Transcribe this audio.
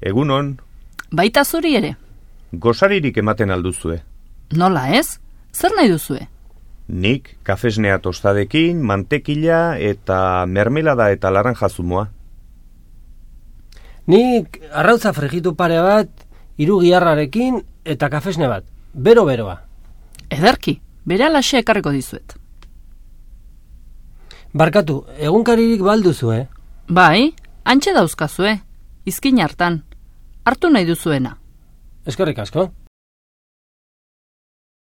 Egunon, Baita zuri ere. gozaririk ematen alduzue. Nola ez? Zer nahi duzue? Nik kafesnea tostadekin, mantekila eta mermelada eta laranja zumoa. Nik arrautza fregitu pare bat, hiru giharrarekin eta kafesne bat. Bero-beroa. Ederki, bere alaxe ekarriko dizuet. Barkatu, egunkaririk balduzu, eh? Bai, antxe dauzkazue, izkin hartan. Hartu nahi duzuena. Eskerrik asko.